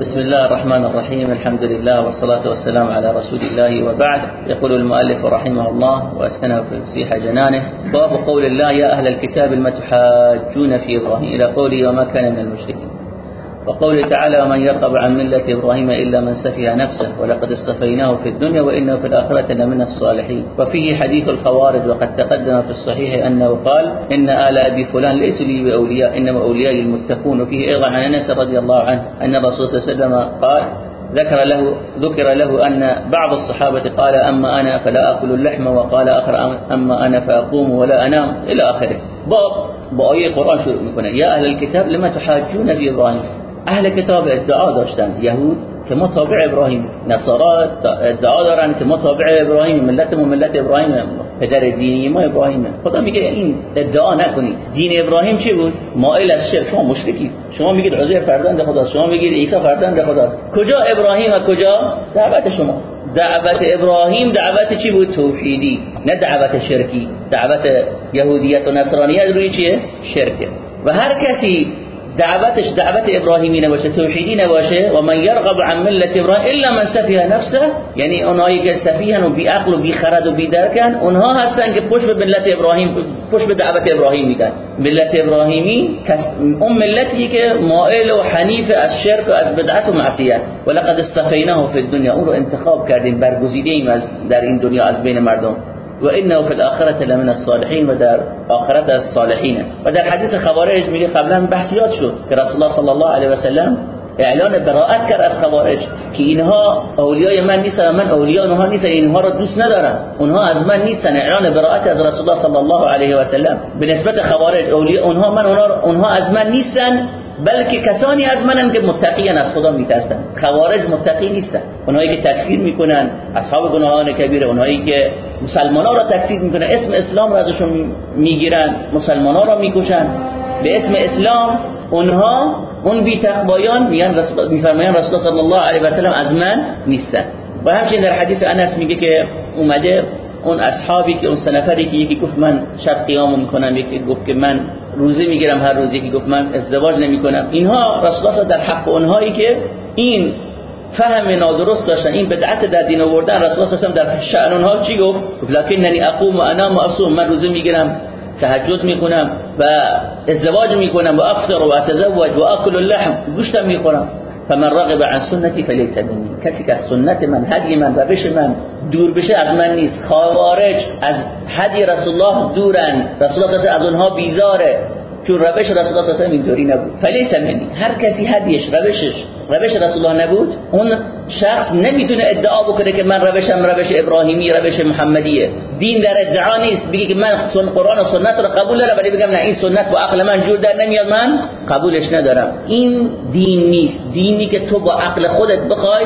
بسم الله الرحمن الرحيم الحمد لله والصلاة والسلام على رسول الله وبعد يقول المؤلف رحمه الله وأسكنه في فسيح جنانه باب قول الله يا أهل الكتاب لم تحاجون في إبراهيم إلى قوله وما كان من المشركين وقوله تعالى ومن يرغب عن ملة إبراهيم إلا من سفه نفسه ولقد اصطفيناه في الدنيا وإنه في الآخرة لمن الصالحين وفيه حديث الخوارج وقد تقدم في الصحيح أنه قال إن آل أبي فلان ليسوا لي بأولياء إنما أولياء المتقون وفيه أيضا عن أنس رضي الله عنه أن الرسول صلى الله عليه وسلم قال ذكر له ذكر له أن بعض الصحابة قال أما أنا فلا أكل اللحم وقال آخر أما أنا فأقوم ولا أنام إلى آخره باب بآية قرآن شروع يا أهل الكتاب لما تحاجون في إبراهيم اهل کتاب ادعا داشتن یهود که ما تابع ابراهیم نصارا ادعا دارن که ما تابع ابراهیم ملت ما ملت ابراهیم پدر دینی ما ابراهیمه خدا میگه این ادعا نکنید. دین ابراهیم چی بود؟ مائل از شرک. شما مشرکی. شما میگید عزیر فرزند خداست. شما میگید عیسی فرزند خداست. کجا ابراهیم و کجا؟ دعوت شما. دعوت ابراهیم دعوت چی بود؟ توحیدی. نه دعوت شرکی. دعوت یهودیت و نصرانیت روی چیه؟ شرکه. و هر کسی دعوتش دعوت ابراهیمی نباشه توحیدی نباشه و من یرغب عن ملت ابراهیم الا من سفیه نفسه. یعنی اونایی که سفیهن و بی و بی خرد و بی درکن اونها هستن که پشت به ملت ابراهیم پشت به دعوت ابراهیم میدن. ملت ابراهیمی اون ملتی که مائل و حنیف از شرک و از بدعت و معصیت. ولقد استفیناه فی الدنیا. اون رو انتخاب کردیم برگزیده ایم در این دنیا از بین مردم. و انه فی الاخره لمن الصالحین و در آخرت از صالحین و در حدیث خوارج میگه قبلا بحثیات شد که رسول الله صلی الله علیه و سلم اعلان براءت کرد از خوارج که اینها اولیای من نیستن من اولیای اونها نیستن. اینها رو دوست ندارم اونها از من نیستن. اعلان براءت از رسول الله صلی الله علیه و سلم به نسبت خوارج اولیاء اونها من اونها از من نیستن. بلکه کسانی از منن که متقیان از خدا میترسن خوارج متقی نیستن. اونایی که تکفیر می‌کنن اصحاب گناهان کبیره. اونایی که مسلمانا را تکفیر می‌کنن. اسم اسلام را ازشون می‌گیرن. مسلمانا را می‌کشن. به اسم اسلام اونها اون بی تقوایان میگن میفرمایان رسول الله الله علیه و سلم از من نیستن. و همچنین در حدیث انس میگه که اومده اون اصحابی که اون سه نفری که یکی گفت من شب قیام می‌کنم یکی گفت که من روزه می‌گیرم هر روزی که گفت من ازدواج نمی‌کنم. اینها رسول در حق اونهایی که این فهم نادرست داشتن این بدعت در دین آوردن رسول الله در شأن اونها چی گفت؟ لکننی اقوم و انام و اصوم من روزه می‌گیرم تهجد می‌کنم و ازدواج می‌کنم و افطر و اتزوج و اکل اللحم گوشتم می‌خورم. فمن رغب عن سنتی فلیس منی کسی که سنت من هدی من روش من دور بشه از من نیست. خوارج از هدی رسول الله دورن. رسول الله از اونها بیزاره. چون روش رسول الله صلی اینطوری نبود. فلیس منی هر کسی هدیش روشش روش رسول الله نبود اون شخص نمی‌تونه ادعا بکنه که من روشم روش ابراهیمی روش محمدیه. دین در ادعا نیست. بگه که من سن قرآن و سنت رو قبول دارم ولی بگم نه این سنت با عقل من جور در نمیاد من قبولش ندارم. این دین نیست. دینی که تو با عقل خودت بخوای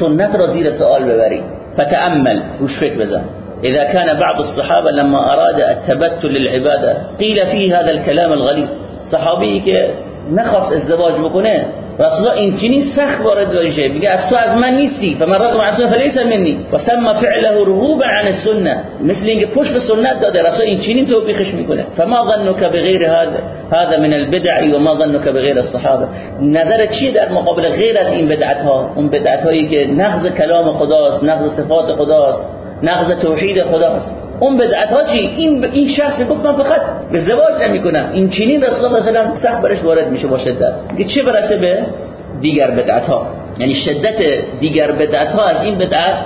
سنت را زیر سوال ببری. فتأمل. روش فکر بزن. إذا كان بعض الصحابة لما أراد التبتل للعبادة قيل فيه هذا الكلام الغليظ صحابی که نخواست ازدواج بکنه رسول الله این چنین سخت وارد بشه میگه از تو از من نیستی فمن رغب عن سنة فليس مني. وسمى فعله رغوبا عن السنة. مثل اینکه پشت به سنت داده رسول این چنین توبیخش میکنه فما ظنك بغیر هذا هذا من البدع وما ظنك بغیر الصحابة. نظر چیه در مقابل غیر از این بدعت ها اون بدعت هایی که نقض کلام خداست نقض صفات خداست نقض توحید خداست. اون بدعت ها چی؟ این این شخص گفت من فقط به زواج نمی کنم این چنین رسول الله صلی الله سخت برش وارد میشه با شدت. دیگه چه برسه به دیگر بدعت ها یعنی شدت دیگر بدعت ها از این بدعت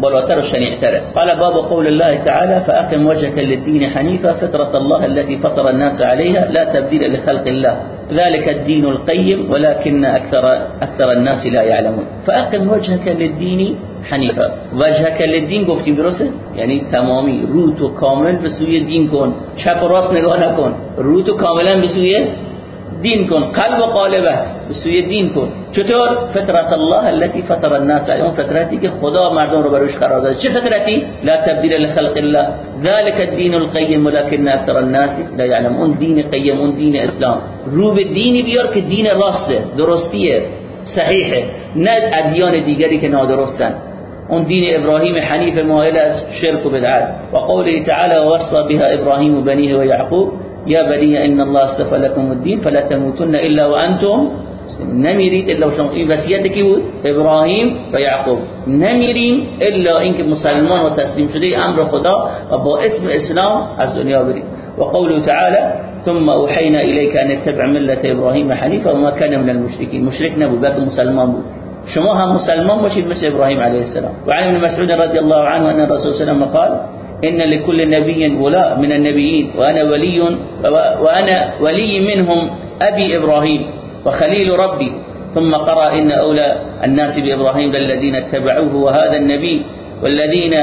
بالاتر و شنیعتره. قال باب قول الله تعالى فأقم وجهك للدين حنيفا فطرة الله التي فطر الناس عليها لا تبديل لخلق الله. ذلك الدين القيم ولكن أكثر, أكثر الناس لا يعلمون. فأقم وجهك للدين حنیفه. وجهک للدین گفتیم درسته؟ یعنی تمامی رو تو کامل به سوی دین کن. چپ و راست نگاه نکن. رو تو کاملا به سوی دین کن. قلب و قالبت به سوی دین کن. چطور؟ فطرت الله التي فطر الناس اون فطرتی که خدا مردم رو بروش قرار داده. چه فطرتی؟ لا تبدیل لخلق الله. ذلك الدين القيم ولكن اكثر الناس لا يعلمون دین قیم دین اسلام. رو به دینی بیار که دین راسته درستیه. صحیحه. نه ادیان دیگری که نادرستن. اون دین ابراهیم حنیف مائل از شرک و بدعت. و قوله تعالی وصى بها ابراهیم بنیه و یعقوب یا بنی ان الله اصطفى لكم الدين فلا تموتن الا وانتم نمیرید الا شما. این وصیت کی بود؟ ابراهیم و یعقوب. نمیرین الا اینکه مسلمان و تسلیم شده امر خدا و با اسم اسلام از دنیا برید. و قوله تعالی ثم اوحینا الیک أن اتبع ملت ابراهیم حنیفا وما كان من المشرکین مشرک نبود بلکه مسلمان. بود شما هم مسلمان باشید مثل ابراهیم علیه السلام. و عن ابن مسعود رضی الله عنه أن الرسول صلی الله علیه و قال إن لكل نبي ولاء من النبيين وأنا ولي وأنا ولي منهم أبي إبراهيم وخليل ربي. ثم قرأ إن أولى الناس بإبراهيم للذين اتبعوه وهذا النبي والذين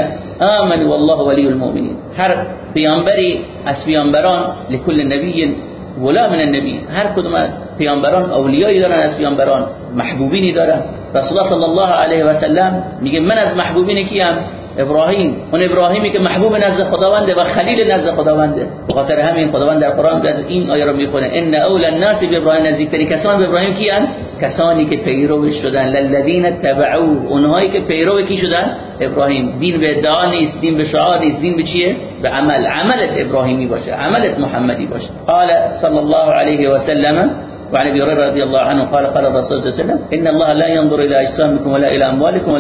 آمنوا والله ولي المؤمنين. هر پیامبری از پیامبران لكل نبی ولا من النبی. هر کدوم از پیامبران اولیایی دارن از پیامبران محبوبینی دارن. رسول الله صلی الله علیه و سلم میگه من از محبوبین کیم؟ ابراهیم. اون ابراهیمی که محبوب نزد خداونده و خلیل نزد خداونده. بخاطر همین خداوند در قرآن در این آیه رو می‌خونه. ان اول الناس بابراهیم نزدیکترین کسان به ابراهیم کیان کسانی که پیرو شدن. للذین تبعوه اونهایی که پیرو کی شدن؟ ابراهیم. دین به ادعا نیست دین به شعار نیست. دین به چیه؟ به عمل. عملت ابراهیمی باشه. عملت محمدی باشه. قال صلی الله علیه و سلم وعن أبي هريرة رضي الله عنه قال قال الرسول صلى الله عليه وسلم إن الله لا ينظر إلى أجسامكم ولا إلى أموالكم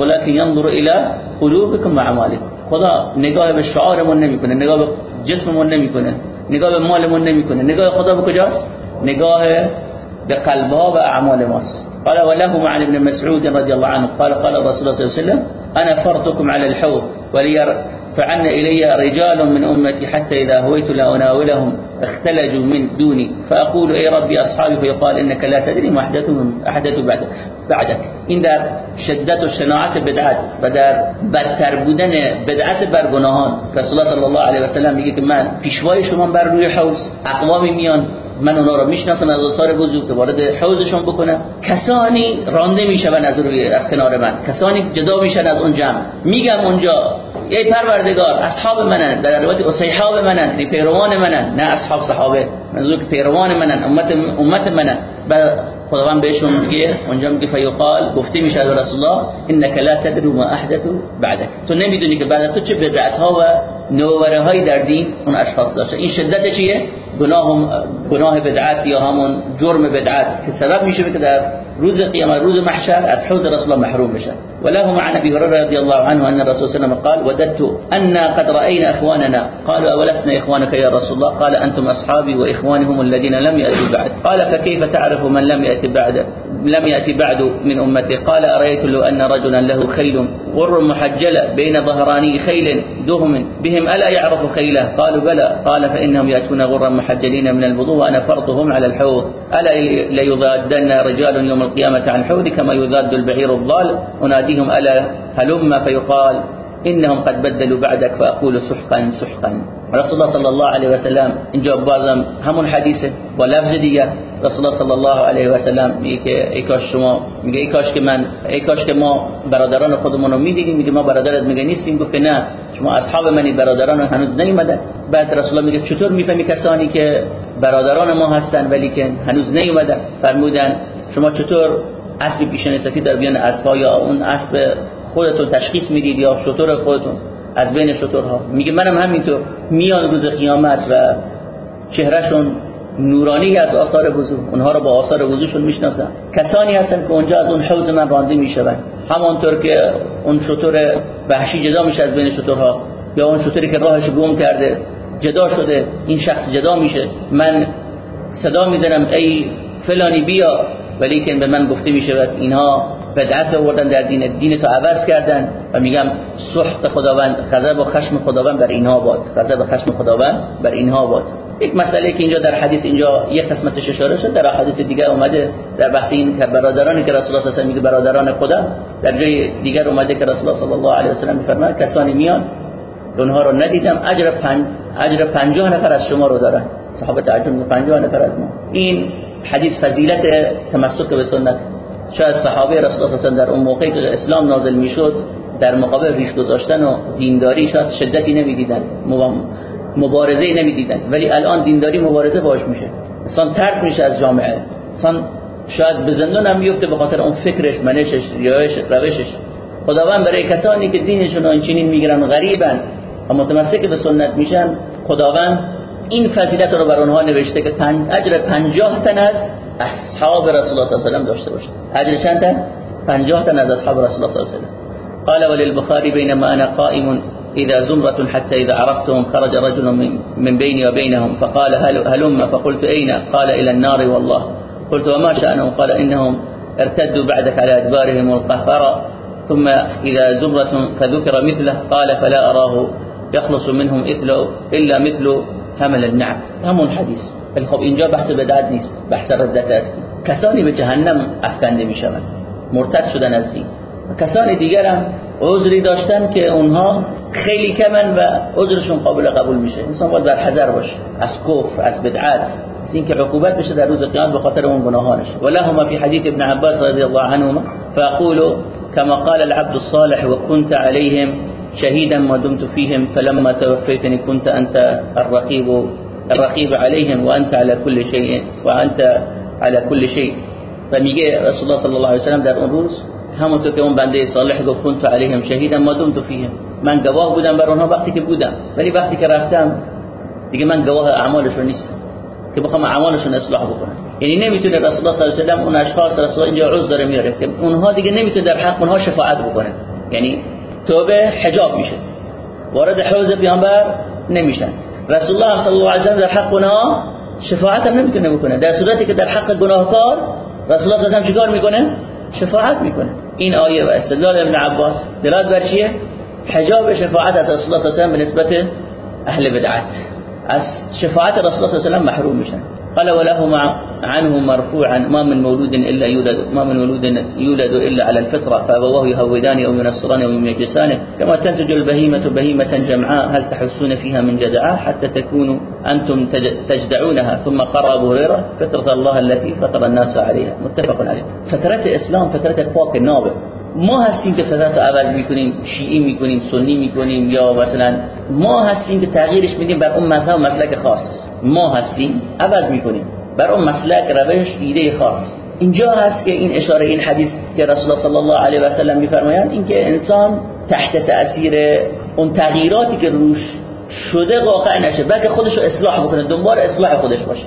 ولكن ينظر إلى قلوبكم واعمالكم خدا نگاه به شعارمون نمیکنه نگاه به جسممون نمیکنه نگاه به مالمون نمیکنه نگاه خدا به کجاست؟ نگاه به قلبها و اعمال ماست. قال وله عن ابن مسعود رضي الله عنه قال قال الرسول صلى الله عليه وسلم أنا فرطكم على الحوض فعن إلي رجال من أمتي حتى إذا هويت لأناولهم اختلجوا من دوني. فأقول أي ربي أصحابي فيقال إنك لا تدري ما أحدث بعدك بعدك. این در شدت و شناعت بدعت و در بدتر بودن بدعت بر گناهان. رسول الله صلی الله علیه و سلم میگه که من بر روی حوض اقوامی میان. من اونا رو می‌شناسم از آثار بزرگ که وارد حوزشون بکنم کسانی رانده میشون از روی از کنار من. کسانی جدا میشن از اون جمع. میگم اونجا ای پروردگار اصحاب منن. در روایت اصحاب منن. یعنی پیروان منن. نه اصحاب صحابه. منظور که پیروان منن امت امت منن. بعد خداوند بهشون میگه اونجا میگه فیقال. گفته میشه به رسول الله انك لا تدري ما احدث بعدك تو نمی‌دونی که بعد تو چه بدعت ها و نوره های در دین اون اشخاص داشته. این شدت چیه؟ گناه گناه بدعت یا همون جرم بدعت که سبب میشه که در روز قیامت روز محشر از حوض رسول الله محروم بشن وله عن ابي هريره رضي الله عنه ان الرسول صلى الله عليه وسلم قال وددت ان قد راينا اخواننا. قالوا اولسنا اخوانك يا رسول الله؟ قال أنتم اصحابي واخوانهم الذين لم ياتوا بعد. قال فكيف تعرف من لم ياتي بعد لم يأتي بعد من أمتي قال أرأيت لو أن رجلا له خيل غر محجلة بين ظهراني خيل دهم بهم ألا يعرف خيله قالوا بلى. قال فإنهم يأتون غرا محجلين من الوضوء وأنا فرطهم على الحوض. ألا ليضادن رجال يوم القيامة عن حوض كما يضاد البعير الضال؟ أناديهم ألا هلم؟ فيقال إنهم قد بدلوا بعدك فأقول سحقا سحقا. رسول الله صلی الله علیه و سلم همون حدیثه با لفظ رسول الله صلی الله علیه و سلم میگه که ای کاش شما میگه ای کاش که من ای کاش که ما برادران خودمون رو می‌دیدیم میگه ما برادرت میگه نیستیم. گفت نه شما اصحاب منی برادران هنوز نیومدن بعد رسول الله میگه چطور می‌فهمی کسانی که برادران ما هستن ولی که هنوز نیومدن؟ فرمودن شما چطور اسب پیشن سفید در بیان اسبا یا اون اسب خودتون تشخیص می‌دید یا شطور خودتون؟ از بین شطورها. میگه منم همینطور. میان روز قیامت و چهرهشون نورانی از آثار وضو اونها رو با آثار وضوشون می‌شناسن. کسانی هستن که اونجا از اون حوض من رانده میشون همانطور که اون شطور وحشی جدا میشه از بین شطورها. یا اون شطوری که راهش گم کرده جدا شده این شخص جدا میشه. من صدا می‌زنم ای فلانی بیا. ولی که به من گفته میشه اینها بدعت آوردن در دین دین تو عوض کردن و میگم سخط خداوند غضب و خشم خداوند بر اینها باد. غضب و خشم خداوند بر اینها باد. یک مسئله که اینجا در حدیث اینجا یک قسمتش اشاره شد در حدیث دیگه اومده در بحث این که برادرانی که رسول الله صلی میگه برادران خدا در جای دیگر اومده که رسول الله صلی الله علیه و سلم میفرماید کسانی میان اونها رو ندیدم اجر پنج اجر 50 نفر از شما رو دارن. صحابه تعجب 50 نفر از ما. این حدیث فضیلت تمسک به سنت. شاید صحابه رسول الله در اون موقعی که اسلام نازل می‌شد در مقابل ریش گذاشتن و دینداری شاید شدتی نمی‌دیدن مبارزه نمی‌دیدن. ولی الان دینداری مبارزه باش میشه. انسان ترک میشه از جامعه. انسان شاید به زندان هم میفته به خاطر اون فکرش منشش ریایش روشش. خداوند برای کسانی که دینشون اینچنین می‌گیرن غریبن و متمسک به سنت میشن خداوند این فضیلت رو بر اونها نوشته که اجر پنجاه تن است. أصحاب رسول الله صلی الله علیه و سلم داشته باشه اجر چند تا 50 تا از اصحاب رسول الله صلی الله علیه و سلم قال وللبخاري بينما أنا قائم إذا زمرة حتى إذا عرفتهم خرج رجل من بيني وبينهم فقال هل هلم؟ فقلت أين؟ قال إلى النار والله. قلت وما شأنهم؟ قال إنهم ارتدوا بعدك على أدبارهم القهقرة. ثم إذا زمرة فذكر مثله قال فلا أراه يخلص منهم إلا مثل حمل النعم. همون حديث ولی خب اینجا بحث بدعت نیست بحث ردت است. کسانی به جهنم افکنده می‌شوند مرتد شدن از دین. کسان دیگر هم عذری داشتن که اونها خیلی کمن و عذرشون قابل قبول میشه. انسان باید در حذر باشه از کفر از بدعت از اینکه عقوبت بشه در روز قیامت به خاطر اون گناهانش. ولهما في حديث ابن عباس رضي الله عنهما فاقول كما قال العبد الصالح وكنت عليهم شهيدا ما دمت فيهم فلما توفيتني كنت أنت الرقيب الرقيب عليهم وأنت على كل شيء وأنت على كل شيء. فمیگه رسول الله صلی الله علیه و سلم در اون روز همونطور که اون بنده صالح گفت كنت عليهم شهيدا ما دمت فيهم من گواه بودم بر اونها وقتی که بودم ولی وقتی که رفتم دیگه من گواه اعمالشون نیستم که بخوام اعمالشون اصلاح بکنم یعنی نمی‌تونه رسول الله صلی الله علیه و اون اشخاص رسول اینجا عذر داره میاره که اونها دیگه نمی‌تونه در حق اونها شفاعت بکنه یعنی توبه حجاب میشه وارد حوض پیامبر نمیشن رسول الله صلی الله علیه و در حق اونها شفاعت هم نمی‌تونه بکنه در صورتی که در حق گناهکار رسول الله صلی الله چیکار می‌کنه شفاعت می‌کنه این آیه و استدلال ابن عباس دلالت بر چیه حجاب شفاعت از رسول الله صلی الله علیه و به نسبت اهل بدعت از شفاعت رسول الله صلی الله علیه و محروم میشن قال وله عنه مرفوعا ما من مولود إلا يولد ما من مولود يولد إلا على الفطرة فأبواه يهودان أو ينصران أو يمجسان كما تنتج البهيمة بهيمة جمعاء هل تحسون فيها من جدعاء؟ حتى تكونوا أنتم تجدعونها. ثم قرأ أبو هريرة فطرة الله التي فطر الناس عليها. متفق عليه. فترة إسلام فترة پاک نابه ما هستیم که فطرت رو عوض میکنیم؟ شیعی میکنیم سنی میکنیم یا مثلا ما هستیم که تغییرش میدیم بر اون مذهب مسلک خاص. ما هستیم عوض می‌کنیم. بر اون مسلک روش ایده خاص. اینجا هست که این اشاره این حدیث که رسول الله صلی الله علیه و سلم میفرمایند اینکه انسان تحت تاثیر اون تغییراتی که روش شده واقع نشه بلکه خودش رو اصلاح بکنه دنبال اصلاح خودش باشه.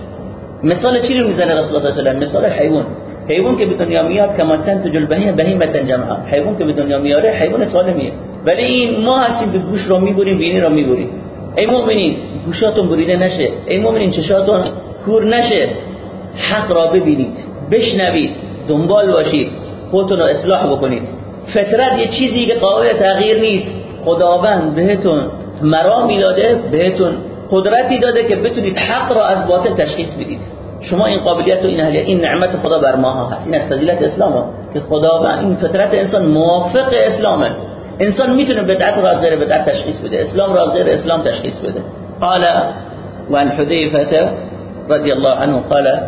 مثال چی رو می‌زنه رسول الله صلی الله علیه و مثال حیوان. حیوان که به دنیا میاد کما تنتج البهیمه بهیمه جمعا. حیوان که به دنیا میاره حیوان سالمیه. ولی این ما هستیم که گوش رو می‌بریم بینی رو می‌بریم. ای مؤمنین گوشاتون بریده نشه. ای مؤمنین چشاتون کور نشه. حق را ببینید بشنوید دنبال باشید خودتون رو اصلاح بکنید. فطرت یه چیزی که قابل تغییر نیست. خداوند بهتون مرامی داده بهتون قدرتی داده که بتونید حق را از باطل تشخیص بدید. شما این قابلیت و این اهلیت این نعمت خدا بر ما هست. این از فضیلت اسلامه که خداوند این فطرت انسان موافق اسلامه. انسان میتونه بدعت را از غیر بدعت تشخیص بده اسلام را از غیر اسلام تشخیص بده. قال وعن حذيفة رضي الله عنه قال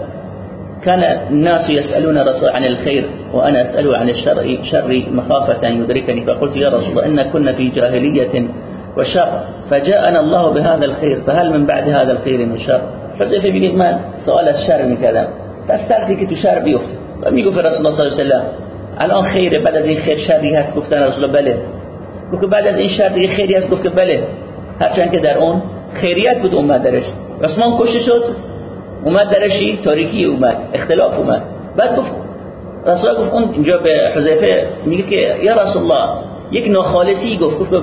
كان الناس يسألون رسول عن الخير وأنا أسأله عن الشر شر مخافة أن يدركني فقلت يا رسول الله إن كنا في جاهلية وشر فجاءنا الله بهذا الخير فهل من بعد هذا الخير من شر؟ حذيفة بيقول من سؤال الشر میکردم دست که تو شر بیفته و میگفت رسول الله صلی الله علیه و سلم الان خیره بعد از این خیر شری هست گفتن رسول بله. گفت بعد از این شر دیگه خیری هست گفت بله. هرچند که در اون خیریت بود اومد درش. عثمان کشته شد اومد درشی تاریکی اومد اختلاف اومد. بعد گفت رسول گفت اون اینجا به حذیفه میگه که یا رسول الله یک ناخالصی گفت. گفت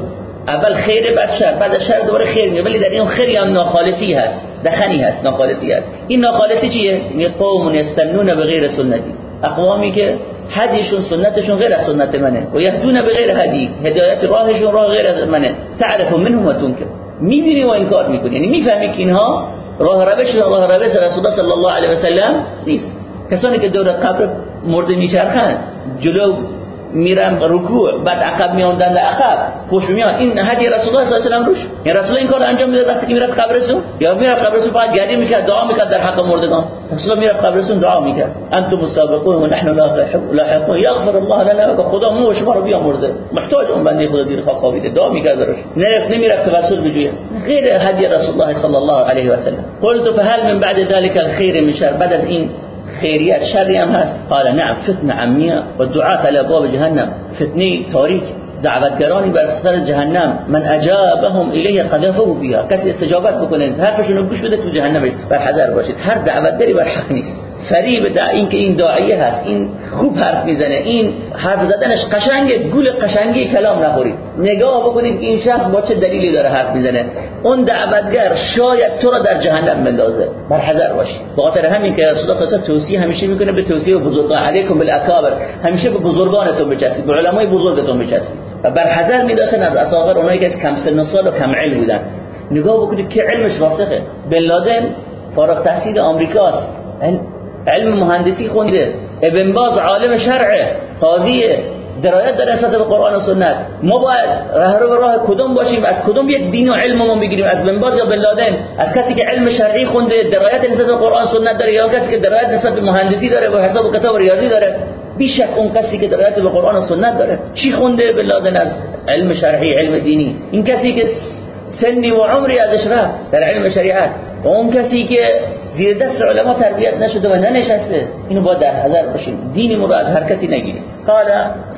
اول خیر بعد شر. بعد شر دوباره خیر میگه ولی در این خیری هم ناخالصی هست دخنی هست ناخالصی هست. این ناخالصی چیه؟ میگه قوم یستنون به غیر سنتی. اقوامی که هدیشون سنتشون غیر از سنت منه. و یهدون به غیر هدی. هدایت راهشون راه غیر از منه. تعرف منهم و تنکر. می‌بینی و انکار می‌کنی. یعنی می‌فهمی که اینها راه روش راه روش رسول الله صلی الله علیه و سلم نیست. کسانی که دور قبر مرده میچرخن جلو میرن رکوع بعد عقب میاندن عقب خوش میان این هدی رسول الله صلی الله علیه و سلم روش این رسول این کار انجام می‌داد وقتی که می‌رفت قبرستون یا می‌رفت قبرستون فقط گردی می‌کرد دعا می‌کرد در حق مردگان رسول می‌رفت قبرستون دعا می‌کرد انتم السابقون و نحن لاحقون یغفر الله لنا و خدا مو شما رو بیامرزه محتاج اون بنده خدا خاک خوابیده دعا می‌کرد براش نرفت نمی‌رفت توسل بجویه غیر هدی رسول الله صلی الله علیه و سلم قلت فهل من بعد ذلك الخير من شر بعد از این خيريات شر هم هست. قال نعم فتنة عمية والدعاة على ابواب جهنم. فتنه تاریک دعوتگرانی بر سر جهنم. من اجابهم الیه قذفه فيها کسی استجابت بکنه حرفشون رو گوش بده تو جهنم. بر حذر باشید. هر دعوت داری بر حق نیست. فریب در این که این داعیه هست این خوب حرف می‌زنه. این حرف زدنش قشنگه گول قشنگی کلام نخورید. نگاه بکنید این شخص با چه دلیلی داره حرف می‌زنه. اون دعوتگر شاید تو را در جهنم بندازه. بر حذر باشید خاطر همین که رسول الله توصیه همیشه می‌کنه به توصیه بزرگان علیکم بالاکابر. همیشه به بزرگانتون بچسبید. به علمای بزرگتون بچسبید. و بر حذر میداشتن از اصاغر اونایی که کم سن سال و کم علم بودن. نگاه بکنید که علمش راسخه بن لادن فارغ تحصیل آمریکاست. علم مهندسی خونده. ابن باز عالم شرعه قاضیه. درایت داره نسبت به قرآن و سنت. ما باید راه رو راه کدوم باشیم؟ از کدوم یک دین و علم ما بگیریم؟ از بن باز یا بن لادن؟ از کسی که علم شرعی خونده درایت نسبت به قرآن و سنت داره یا کسی که درایت نسبت به مهندسی داره و حساب و کتاب ریاضی داره؟ بیشک اون کسی که درایت به قرآن و سنت داره. چی خونده بن لادن از علم شرعی علم دینی؟ این کسی که سنی و عمری ازش رفت در علم شریعت. و اون کسی که زیر دست علما تربیت نشده و ننشسته. اینو با در حذر باشیم. دینی رو از هر کسی نگیریم. قال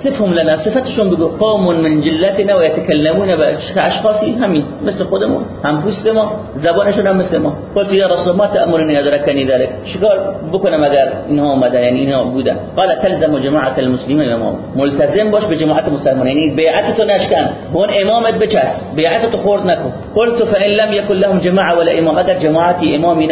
صفهم لنا صفتشون بگو قوم من جلتنا و یتکلمون به اشخاصی همین مثل خودمون هم پوست ما زبانشون هم مثل ما قلت یا رسول ما تأمرنی ادرکنی ذلك. شکار بکنم اگر اینها اومدن یعنی اینها بودن قال تلزم جماعت المسلمین إمام. ملتزم باش به جماعت مسلمان یعنی بیعت تو نشکن اون إمامت بچس بیعت تو خورد نکن قلت فإن لم يكن لهم جماعة ولا إمام. اگر جماعتی امامی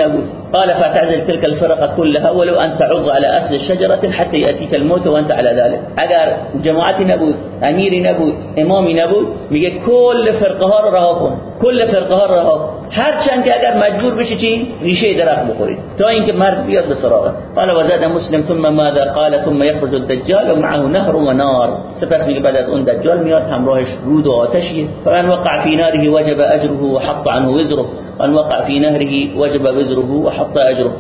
قال فتعزل تلك الفرقة كلها ولو أن تعض على أصل الشجرة حتى يأتيك الموت وأنت على ذلك. اگر جماعتی نبود امیری نبود امامی نبود میگه کل فرقه ها رو رها کن کل فرقه ها رو رها هر چند که اگر مجبور بشی چی؟ ریشه درخت بخورید. تا اینکه مرد بیاد به سراغت. قال وزاد مسلم ثم ماذا قال؟ ثم يخرج الدجال ومعه نهر ونار سپس میگه بعد از اون دجال میاد همراهش رود و آتشیه فمن وقع في ناره وجب اجره وحط عنه وزره. ومن وقع في نهره وجب وزره وحط اجره.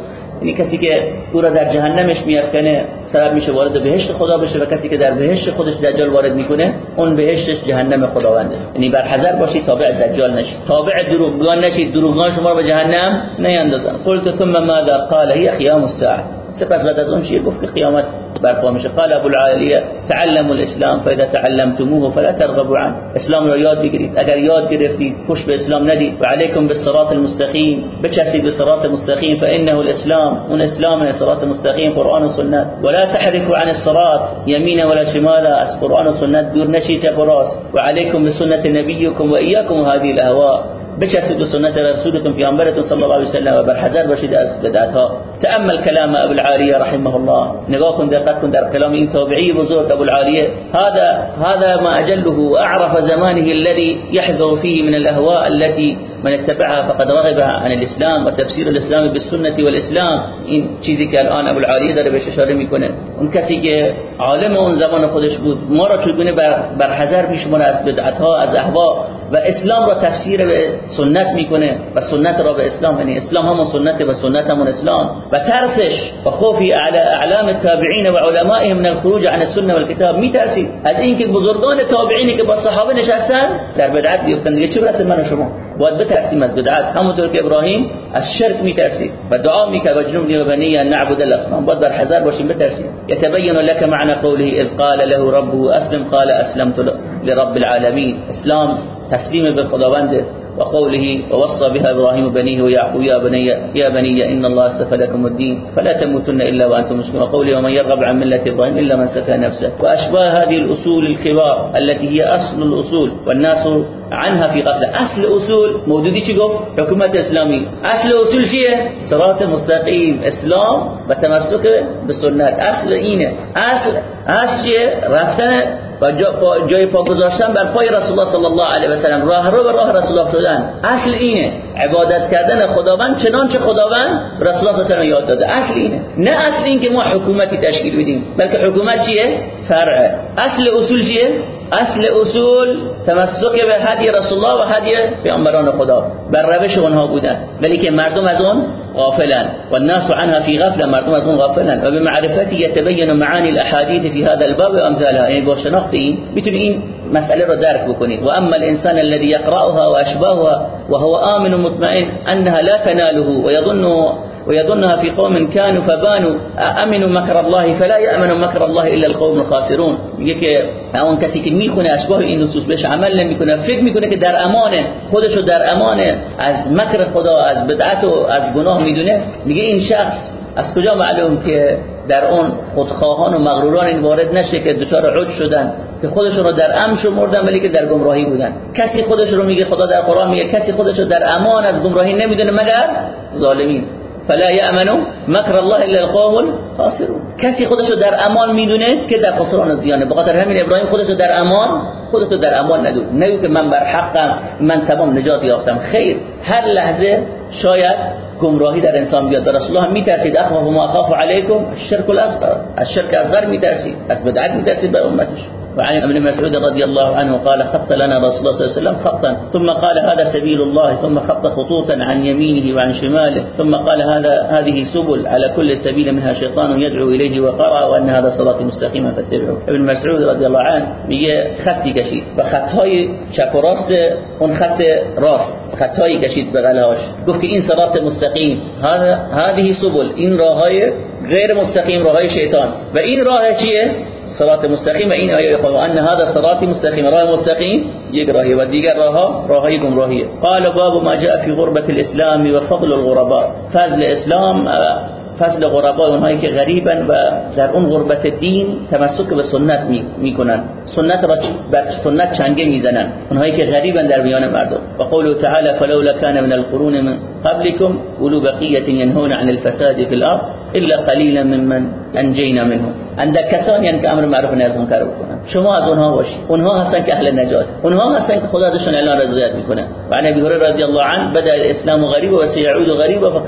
یعنی کسی که او را در جهنمش میافکنه سبب میشه وارد بهشت خدا بشه و کسی که در بهشت خودش دجال وارد می‌کنه اون بهشتش جهنم خداونده. یعنی بر حذر باشید تابع دجال نشید. تابع دروغگان نشید. دروغگان شما رو به جهنم نیاندازن قلت ثم ماذا قال هي قيام الساعه سپس بعد از اون چیه گفت؟ قیامت. برپا میشه قال أبو العالیه تعلموا الإسلام فإذا تعلمتموه فلا ترغبوا عنه. إسلام رو یاد بگیرید. اگر یاد گرفتید پشت به اسلام ندید. و علیکم بالصراط المستقیم. بچسبید به صراط مستقیم فإنه الإسلام. اون اسلام صراط مستقیم قرآن و سنت. ولا تحرفوا عن الصراط يمينا ولا شمالا از قرآن و سنت دور نشید راست و علیکم بسنت نبیکم و ایاکم هذه الأهواء. بچسبید به سنت رسولتون پیامبرتون صلی الله علیه و سلم و بر حذر باشید از بدعت ها تامل كلام ابو العالیه رحمه الله. نگاه کن دقت کن در کلام این تابعی بزرگ ابو العالیه هذا هذا ما اجله واعرف زمانه الذي يحذر فيه من الاهواء التي من اتبعها فقد رغب عن الاسلام وتفسير الاسلام بالسنه والاسلام این چیزی که الان ابو العالیه داره بهش اشاره می‌کنه. اون کسی که عالم اون زمان خودش بود ما را چگونه بر, بر حذر میشمونه از بدعت ها از اهوا و اسلام را تفسیر به سنت می‌کنه و سنت را به اسلام یعنی اسلام همون سنت و سنت همون اسلام. و ترسش و خوفی على اعلام التابعین و علمائهم من الخروج عن السنه والكتاب. میترسید؟ از اینکه بزرگان تابعینی که با صحابه نشستن در بدعت بیفتن. دیگه چه برسه من و شما؟ باید بترسیم از بدعت. همونطور که ابراهیم از شرک میترسید و دعا می‌کرد. و جنوب و بنی ان نعبد الاصنام. باید بر حذر باشیم بترسیم. يتبين لك معنى قوله اذ قال له ربه اسلم قال اسلمت لرب العالمين اسلام تسلیم به خداوند وقوله ووصى بها إبراهيم بنيه ويعقوب يا بني يا بني إن الله استفى لكم الدين فلا تموتن إلا وأنتم مسلمون وقوله ومن يرغب عن ملة إبراهيم إلا من سفى نفسه وأشباه هذه الأصول الكبار التي هي أصل الأصول والناس عنها في غفلة أصل أصول مودودي چی گفت حکومت اسلامی أصل أصول چیه صراط مستقیم إسلام و تمسک أصل اینه اصل أصل چیه رفتن و جای پا گذاشتن بر پای رسول الله صلی الله علیه و سلم. راه رو به راه رسول الله شدن اصل اینه عبادت کردن خداوند چنانچه خداوند رسول الله صلی الله علیه و یاد داده. اصل اینه. نه اصل این که ما حکومتی تشکیل بدیم بلکه حکومت چیه؟ فرع. اصل اصول چیه؟ اصل اصول تمسک به هدی رسول الله و هدی پیامبران خدا. بر روش اونها بودن. ولی که مردم از اون غافلا والناس عنها في غفله مردم از اون غافلا و به معرفتی يتبين معاني الاحاديث في هذا الباب وامثالها یعنی با شناخت این میتونی این مسئله رو درک بکنید و اما الانسان الذي يقراها واشباهها وهو آمن مطمئن انها لا تناله ويظن ويظنها في قوم كانوا فبانوا امنوا مكر الله؟ فلا يامن مكر الله الا القوم الخاسرون. میگه که اون کسی که می‌خونه اشباه این نصوص بهش عمل نمی‌کنه فکر می‌کنه که در امانه خودشو در امانه از مکر خدا از بدعت و از گناه می‌دونه میگه این شخص از کجا معلوم که در اون خودخواهان و مغروران این وارد نشه که دچار عج شدن؟ که خودشون رو در امن شمردن ولی که در گمراهی بودن. کسی خودش رو میگه خدا در قرآن میگه کسی خودش رو در امان از گمراهی نمی‌دونه مگر ظالمین. فلا یامنو مکر الله الا القوم الخاسرون. کسی خودش رو در امان می‌دونه که در خسران و زیانه. بخاطر همین ابراهیم خودش رو در امان خودت رو در امان ندون. نگو که من بر حقم من تمام نجات یافتم. خیر. هر لحظه شاید گمراهی در انسان بیاد. رسول الله میترسید. اخوف ما اخاف علیکم الشرك الاصغر. از شرک اصغر میترسید. از بدعت میترسید بر امتش. وعن ابن مسعود رضي الله عنه قال خط لنا رسول الله صلى الله عليه وسلم خطا. ثم قال هذا سبيل الله ثم خط خطوطا عن يمينه وعن شماله ثم قال هذا هذه سبل على كل سبيل منها شيطان يدعو إليه وقرأ وأن هذا صراط مستقيما فاتبعوه. ابن مسعود رضي الله عنه میگه خطی کشید. و خطهای چپ و راست اون خط راست. خطهایی کشید به غلهاش گفت که این صراط مستقیم. هذه سبل. این راههای غیر مستقیم راههای شیطان. و این راه چیه؟ صراط مستقیم این آیه خدا ان هذا صراط مستقیم راه مستقیم یک راهی و دیگر راه راههای گمراهیه قال باب ما جاء في غربة الإسلام و فضل الغرباء فضل اسلام فضل غربا اونهایی که غریبن و در اون غربت دین تمسک به سنت می‌کنن. سنت را بر سنت چنگه می‌زنن. اونهایی که غریبن در میان مردم. و قول تعالی فلولا كان من القرون من قبلكم اولو بقیه ينهون عن الفساد في الارض الا قليلا ممن انجینا منهم. اندک کسانی که امر معروف نهی از منکر بکنن شما از اونها باشید. اونها هستن که اهل نجات. اونها هستن که خدا ازشون اعلان رضایت می‌کنه. و عن هريره رضی الله عنه بدا الاسلام غریبا سيعود غریبا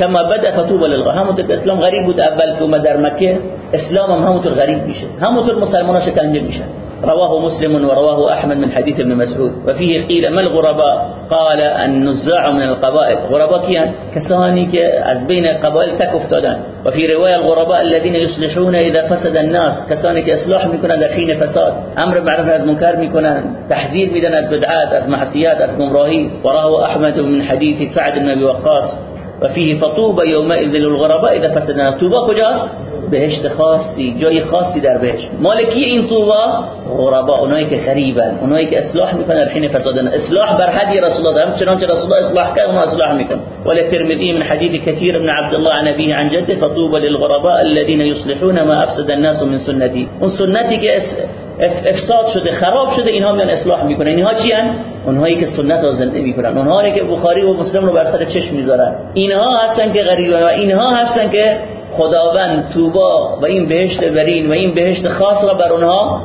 کما بدأ فتوب للغ همونطور که اسلام غریب بود أول که در مکه إسلام هم همونطور غریب میشه همونطور مسلمان شکنجه میشن رواه مسلم ورواه أحمد من حديث ابن مسعود. وفيه قيل ما الغرباء؟ قال النزاع من القبائل. غرباء كيان؟ كساني از بين القبائل تك افتادن. وفي رواية الغرباء الذين يصلحون إذا فسد الناس. كساني كإصلاح میکنن در حين فساد. أمر معروف از منکر میکنن. تحذير میدن از بدعات از معصيات از گمراهی. وراه أحمد من حديث سعد بن أبي وقاص. و فيه فطوبى يومئذ للغرباء إذا فسدنا. طوبى کجاست بهشت خاصی جای خاصی در بهشت. مالکی این طوبا غربا اونایی که غریبن اصلاح در حین فسادن. اصلاح بر رسول الله هم چنانچه رسول الله اصلاح کرد اونها اصلاح ولی ترمذی من حدیث كثير من عبد الله عن ابيه عن جده فطوبى للغرباء الذين يصلحون ما افسد الناس من سنتي اون سنتی افساد شده خراب شده اینها میان اصلاح می‌کنن. اینها چی هن؟ اونهایی که سنت را زنده می‌کنن. اونهایی که بخاری و مسلم رو بر سر چشم می‌ذارن. اینها هستن که غریبن و اینها هستن که خداوند توبا و این بهشت برین و این بهشت خاص را بر اونها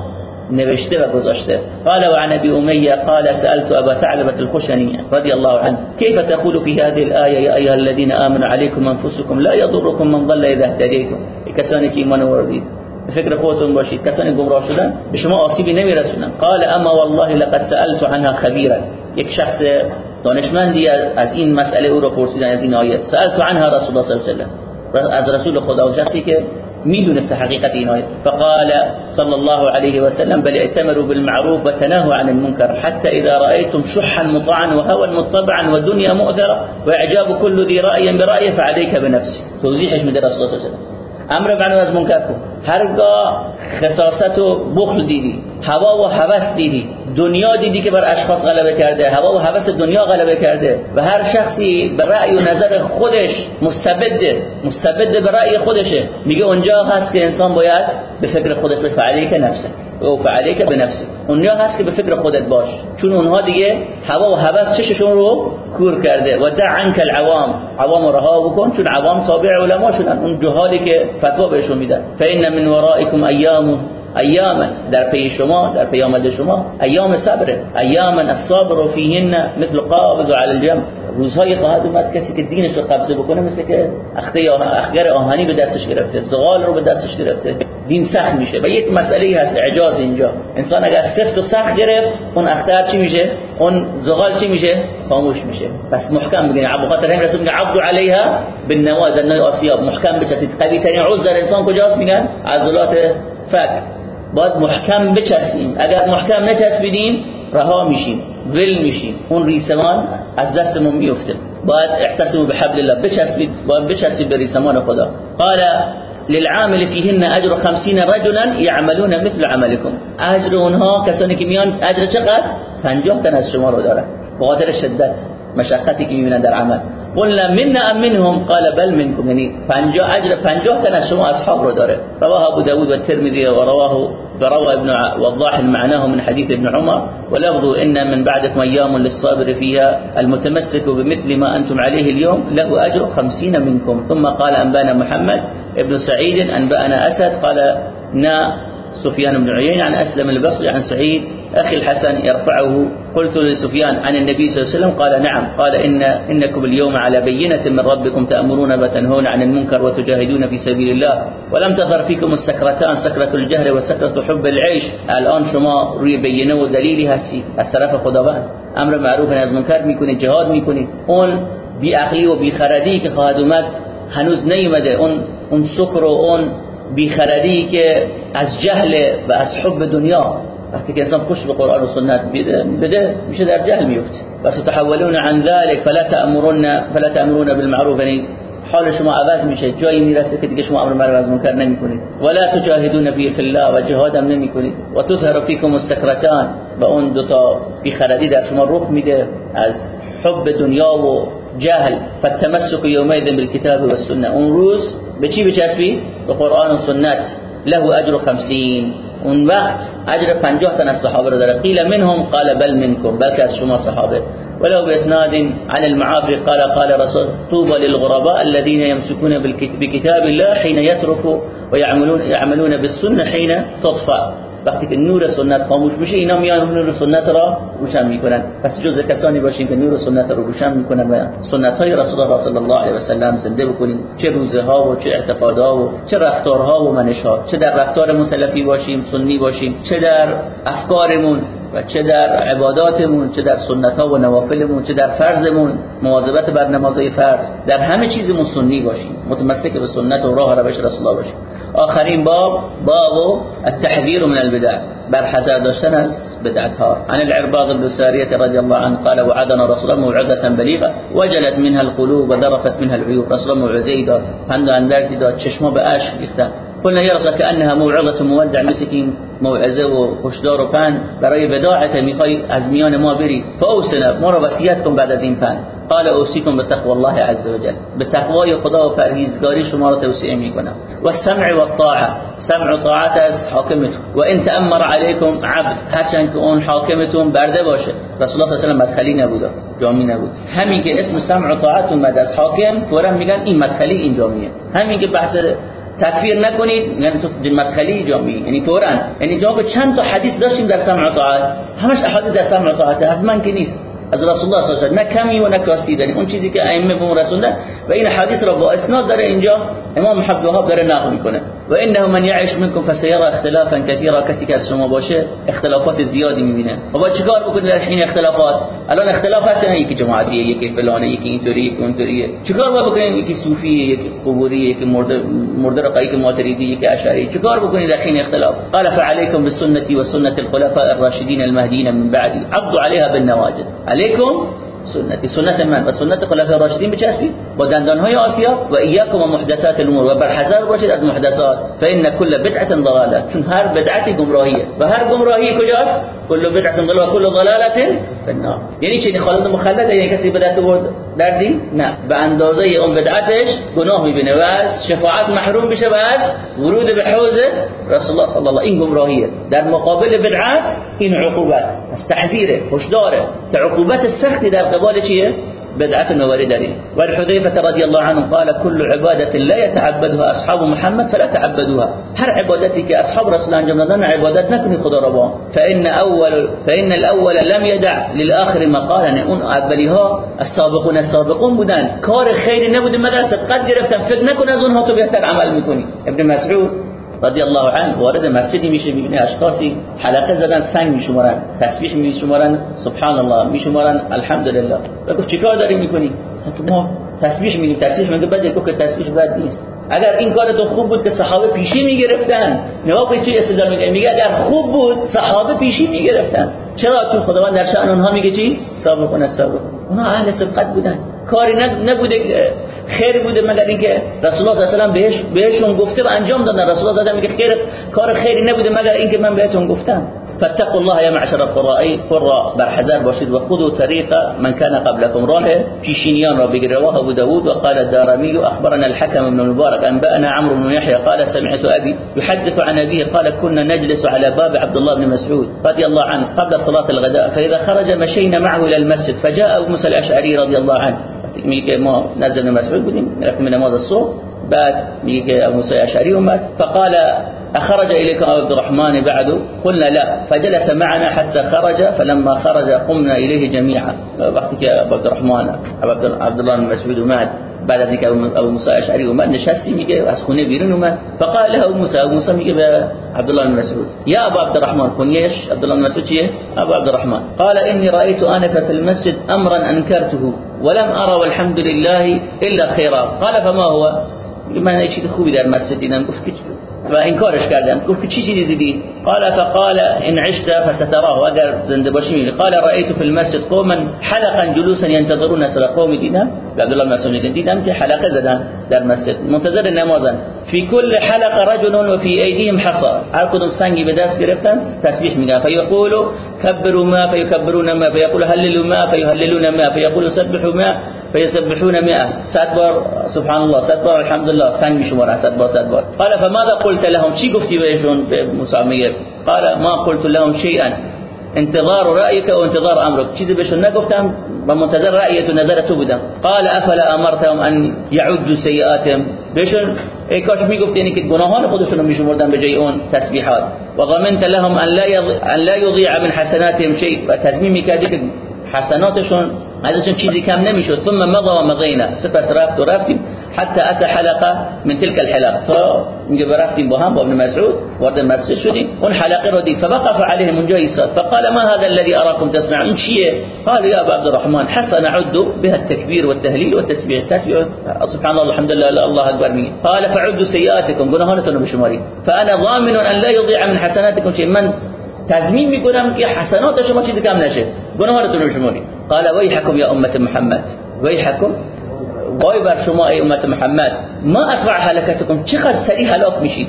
نوشته و گذاشته. قال وعن ابي اميه قال سالت ابا ثعلبه الخشني رضي الله عنه كيف تقول في هذه الايه يا ايها الذين امنوا عليكم انفسكم لا يضركم من ضل اذا اهتديتم کسانی ایمان آوردید. به فکر خودتون باشید کسانی گمراه شدن به شما آسیبی نمیرسونن قال اما والله لقد سألت عنها خبيرا. یک شخص دانشمندی از این مسئله أو را پرسیدن از این آیه سألت عنها رسول الله صلی الله علیه و از رسول خدا و شخصی که میدونست حقیقت این آیه فقال صلى الله عليه وسلم بل ائتمروا بالمعروف وتناهوا عن المنكر حتى إذا رأيتم شحا مطاعا وهوى مطبعا ودنيا مؤثرة وإعجاب كل ذي رأي برأيه فعليك بنفسه توضیحش میده رسول الله صلی الله علیه و امر معروف از منکر کن. هرگاه خصاصت و بخل دیدی هوا و هوس دیدی. دنیا دیدی که بر اشخاص غلبه کرده هوا و هوس دنیا غلبه کرده و هر شخصی به رأی و نظر خودش مستبده مستبد به رأی خودشه. میگه اونجا هست که انسان باید به فکر خودش فعلی که نفسه و فعلی که به نفسه اونجا هست که به فکر خودت باش. چون اونها دیگه هوا و هوس چششون رو کور کرده. و دع عنک العوام. عوام رها بکن. چون عوام تابع علما شدن. اون جهالی که فتوا بهشون میدن. فان من ورائكم ایام ایاما در پی شما در پیامد شما ایام صبر ایاما الصابر فیهن مثل قابض على الجمع. روزهای خواهد اومد کسی که دینش رو قبضه بکنه مثل که اخته اخگر آهنی به دستش گرفته زغال رو به دستش گرفته. دین سخت میشه و یک مسئله هست اعجاز اینجا. انسان اگر سفت و سخت گرفت اون اختر چی میشه؟ اون زغال چی میشه؟ خاموش میشه. پس محکم بگین ابو خاطر هم رسول میگه عبد علیها بالنواز النوی آسیاب محکم بچسید قوی ترین عضو در انسان کجاست؟ میگن عضلات فک. باید محکم بچسبیم اگر محکم نچسبیدیم رها میشیم ول میشیم. اون ریسمان از دستمون میفته. باید احتسبوا بحبل الله بچسبید باید بچسبید به ریسمان خدا. قال للعامل فيهن اجر 50 رجلا يعملون مثل عملكم اجر اونها کسانی که میان اجر چقدر؟ 50 تن از شما رو داره به خاطر شدت مشقتی که می‌بینن در عمل. قلنا منا ام منهم؟ قال بل منكم یعنی 50 اجر 50 تن از شما اصحاب رو داره. رواه ابو داود والترمذي ورواه وروى ابن وضاح معناه من حديث ابن عمر ولفظ إن من بعدكم أيام للصابر فيها المتمسك بمثل ما أنتم عليه اليوم له أجر خمسين منكم. ثم قال أنبأنا محمد ابن سعيد أنبأنا أسد قال نا سفيان بن عيين عن أسلم البصري عن سعيد أخي الحسن يرفعه. قلت لسفيان عن النبي صلى الله عليه وسلم قال نعم. قال إن إنكم اليوم على بينة من ربكم تأمرون وتنهون عن المنكر وتجاهدون في سبيل الله. ولم تظهر فيكم السكرتان سكرة الجهل وسكرة حب العيش. الآن شما روی بینه و دلیلی هستی از أمر معروف از منکر میکنید جهاد میکنید اون بی عقلی و بی خردی که خواهد اومد هنوز نیومده. اون اون سکر و اون بیخردی که از جهل و از حب دنیا وقتی که انسان پشت به قرآن و سنت بده میشه در جهل میفته و ستحولون عن ذلك فلا تأمرون فلا تأمرون بالمعروف. یعنی حال شما عوض میشه جایی می‌رسه که دیگه شما امر معروف از منکر نمی‌کنید. ولا تجاهدون فی الله و جهاد هم نمی‌کنید. و تظهر فیکم السکرتان. و اون دو تا بیخردی در شما رخ میده از حب دنیا و جهل فالتمسك يومئذ بالكتاب والسنة. اون روز به چی بچسبی و سنت. له اجر 50 اون وقت اجر 50 تن از صحابه رو داره. قیل منهم قال بل منكم بلکه از شما صحابه. ولو باسناد عن المعافر قال قال رسول طوبى للغرباء الذين يمسكون بكتاب الله حين يتركوا ويعملون يعملون بالسنة حين تطفأ وقتی که نور سنت خاموش بشه اینا میان نور سنت را روشن می‌کنن. پس جز کسانی باشیم که نور سنت را روشن می‌کنن و سنت های رسول الله صلی الله علیه و سلم زنده بکنیم چه روزه ها و چه اعتقادها و چه رفتارها و منشها. چه در رفتار مسلفی باشیم سنی باشیم. چه در افکارمون. و چه در عباداتمون چه در سنت ها و نوافلمون چه در فرضمون مواظبت بر نمازهای فرض در همه چیزمون سنی باشیم متمسک به سنت و راه روش رسول الله باشیم. آخرین باب باب التحذير من البدع بر حذر داشتن از بدعت ها عن العرباض بن رضي الله عنه قال وعدنا رسول الله موعظة بليغة وجلت منها القلوب وذرفت منها العيوب رسول الله موعظه داد پند داد چشما به اشک ریختن. قلنا يا رسول كأنها موعظة مودع مسكين موعظه و هشدار و پند برای وداعت از ما ما را وصیت کن بعد از این قال اوصيكم بتقوى الله عز وجل. بتقوای خدا و پرهیزگاری شما را توصیه می‌کنم. و السمع و الطاعه سمع و طاعت از و عبد هرچند که اون حاکمتون برده باشه. رسول الله صلی الله علیه و مدخلی نبوده جامی نبود. همین که اسم سمع و طاعت اومد از حاکم فورا میگن این مدخلی این جامیه. همین که بحث تکفیر نکنید یعنی تو مدخلی جامی. یعنی فورا یعنی جواب چند تا حدیث داشتیم در سمع طاعت. همش احادیث در سمع طاعت از من که نیست. از رسول الله صلی الله علیه و نه کمی و نه کاسیدنی اون چیزی که ائمه به رسوندن. و این حدیث را با اسناد داره اینجا. امام محمد وهاب داره نقل می‌کنه. و انه من يعيش منكم فسيرى اختلافا كثيرا کسی که از باشه اختلافات زیادی میبینه و با چیکار بکنه در اختلافات؟ الآن اختلاف هست نه یکی جماعتیه یکی فلانة یکی اینطوری یکی اونطوریه چیکار با بکنید یکی صوفیه یکی قبوریه یکی مرده مرده رقایی که ماتریدی یکی اشعری چیکار بکنید اختلاف. قال فعليكم بالسنة وسنة الخلفاء الراشدين المهديين من بعدي. عضوا عليها بالنواجذ. عليكم؟ سنتی سنت من؟ و سنت خلفای راشدین بچسبید با دندان های آسیا و ایاکم و محدثات الأمور. و برحذر باشید از محدثات. فإن كل بدعة ضلالة. چون هر بدعتی گمراهیه. و هر گمراهی کجاست؟ كل بدعه ضلاله و كل ضلاله فی النار. یعنی چه خالد مخلده یعنی کسی بدعت بود در دین نه. به اندازه اون بدعتش گناه می‌بینه و از شفاعت محروم بشه و از ورود به حوض رسول الله صلی الله این گمراهیه. در مقابل بدعت این عقوبت. از تحذیره هشداره عقوبت سختی در قبال چیه؟ بدعة الموارد دارين والحذيفة رضي الله عنه قال كل عبادة لا يتعبدها أصحاب محمد فلا تعبدوها. هر عبادتك أصحاب رسول الله جمع دانا عبادت نكن خدا ربا. فإن, أول فإن الأول لم يدع للآخر مقالا أون اولیها السابقون السابقون بودن کار خیری نبود مگر قد گرفتن فکر نکن از اونها تو بهتر عمل میکنی ابن مسعود رضی الله عنه وارد مسجدی میشه می‌بینه اشخاصی حلقه زدن سنگ میشمارن تسبیح میشمارن سبحان الله میشمارن الحمدلله. و گفت چیکار داری می‌کنی؟ ما تسبیح میگیم تسبیح میگه بده که تسبیح بد نیست. اگر این کار تو خوب بود که صحابه پیشی می‌گرفتن نگاه کنید چی استدلال میگه؟ میگه اگر خوب بود صحابه پیشی می‌گرفتن. چرا؟ تو خداوند در شأن اونها میگه چی؟ سابقون السابق اونها اهل سبقت بودن. کاری نبوده خیر بوده مگر اینکه رسول الله صلی الله علیه و بهش بهشون گفته و انجام دادن. رسول الله صلی میگه خیر کار خیری نبوده مگر اینکه من بهتون گفتم. فاتقوا الله يا معشر القراء قراء بر باشید و خذوا طريق من كان قبلكم راه. پیشینیان را بگیر. رواه ابو داود وقال الدارمي اخبرنا الحكم بن المبارك انبأنا عمرو بن يحيى قال سمعت ابي يحدث عن ابيه قال كنا نجلس على باب عبد الله بن مسعود رضي الله عنه قبل صلاة الغداء. فإذا خرج مشينا معه إلى المسجد فجاء ابو موسى الأشعري رضي الله عنه میگه ما نزل مسعود بودیم. رفتیم نماز الصبح. بعد میگه ابو موسى الأشعري اومد. فقال أخرج إليكم عبد الرحمن بعد؟ قلنا لا. فجلس معنا حتى خرج فلما خرج قمنا إليه جميعا. وقتی که عبد الرحمن. عبد الله بن مسعود اومد بعد اینکه أبو موسی اشعری اومد نشستی میگه از خونه اومد فقال له أبو موسی أبو موسی عبد الله بن مسعود عبد الرحمن کنیش عبد الله بن مسعود چیه أبو عبد الرحمن. قال إني رأيت آنفا في المسجد أمرا أنكرته ولم أرى والحمد لله إلا خيرا. قال فما هو؟ من چیز خوبی در مسجد دیدم گفت و انکارش کردن گفت چی چیزی دیدی؟ قال فقال ان عشت فستراه. باشی می‌بینی قال رأيت في المسجد قوما حلقا جلوسا ينتظرون سر قوم دیدم عبدالله مسعود دیدم که حلقه زدن در مسجد. منتظر نمازن في كل حلقه رجل وفي ايديهم حصى. هر کدوم سنگی به دست گرفتن تسبیح میگن فيقول كبروا ما فيكبرون ما فيقول هللوا ما فيهللون ما فيقول سبحوا ما فيسبحون 100 صد بار سبحان الله صد بار الحمد لله سنگ میشمارن صد بار بار قال فماذا قلت لهم؟ چی گفتی بهشون به قال ما قلت لهم شيئا. انتظار رأيك و انتظار أمرك. چیزی بهشون نگفتم و منتظر رأیت و نظر تو بودم قال أفلا أمرتهم أن يعدوا سيئاتهم؟ بهشون ای کاش میگفت یعنی که گناهان خودشون رو میشمردن به جای اون تسبیحات و ضمنت لهم أن لا أن لا يضيع من حسناتهم شيء. و تضمین میکردی که حسناتشون ازشون چیزی کم نمیشد ثم مضى و مضينا سپس رفت و رفتیم حتى أتى حلقة من تلك الحلق تا میگه برفتیم با هم با ابن مسعود وارد مسجد شدیم اون حلقة رو دید فوقف عليهم اونجا فقال ما هذا الذي أراكم تصنعون چیه قال يا أبا عبد الرحمن حسن عد بها التكبير والتهليل والتسبيح. تسبيح سبحان الله الحمد لله الله أكبر می قال فعدوا سيئاتكم. گناهانتون بشماری فأنا ضامن أن لا يضيع من حسناتكم شيء. من تضمین میکنم که حسنات شما چیزی کم نشه گناهانتون رو شماری قال ویحکم یا امت محمد. ویحکم وای بر شما ای امت محمد. ما اسرع هلاکتکم چقدر سریع هلاک میشید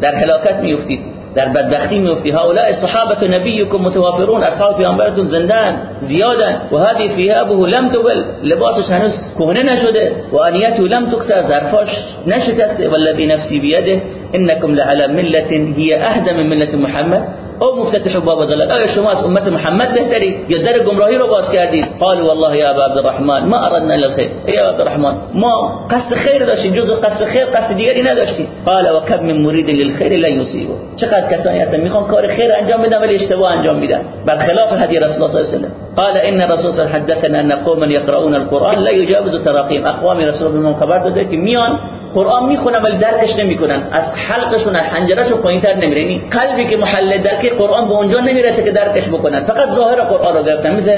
در هلاکت میفتید در بدبختی میفتی هؤلاء صحابه نبیکم متوافرون. أصحاب پیامبرتون زندان. زیادن و هذه ثيابه لم تبل لباسش هنوز کهنه نشده. و انیته لم تكسر. ظرفاش نشکسته والذي نفسی بیده انکم لعلى ملت هي أهدى من ملت محمد. أو مفتتح باب ضلال آیا شما از امت محمد بهتری یا در گمراهی رو باز کردید قال والله یا أبا عبدالرحمن ما أردنا إلا الخير. یا عبدالرحمن ما قصد خیر داشتیم جز قصد خیر قصد دیگری نداشتیم قال و کم من مرید للخير لا يصيبه. چقدر کسانی هستن؟ میخوان کار خیر انجام بدن ولی اشتباه انجام میدن. برخلاف هدی رسول الله صلی الله علیه و قال إن رسول الله حدثنا أن قوما يقرؤون القرآن لا يجاوز تراقيم. أقوام رسول الله خبر داده که میان قرآن می‌خونن ولی درکش نمی‌کنن. از حلقشون از حنجرهشون پایینتر نمیره یعنی قلبی که محل درک قرآن به اونجا نمی‌رسه که درکش بکنن. فقط ظاهر قرآن رو گرفتن. مثل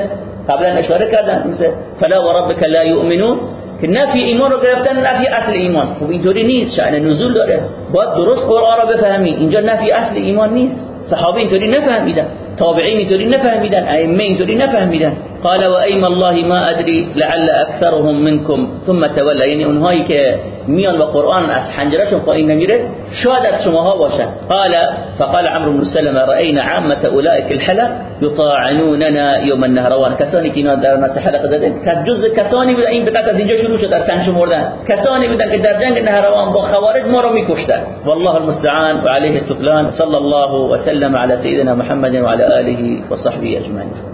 قبلا اشاره کردن. مثل فلا و ربک لا یؤمنون. که نفی ایمان رو گرفتن نفی اصل ایمان. خب اینطوری نیست. شأن نزول داره. باید درست قرآن رو بفهمی. اینجا نفی اصل ایمان نیست. صحابه اینطوری نفهمیدن. تابعین اینطوری نفهمیدن. ائمه اینطوری نفهمیدن. قال و ایم الله ما ادري لعل اكثرهم منكم. ثم تولى. یعنی اونهایی که میان و قرآن از حنجرشون پایین نمیره شاید از شماها باشن قال فقال عمرو بن سلمة راينا عامه اولئك الحلق يطاعنوننا يوم النهروان کسانی که اینا در نص حلقه دادن. که جز کسانی بودن این بدعت از اینجا شروع شد در تن شمردن کسانی بودن که در جنگ نهروان با خوارج ما رو میکشتن. والله المستعان وعليه التكلان صلى الله وسلم على سيدنا محمد وعلى اله وصحبه اجمعين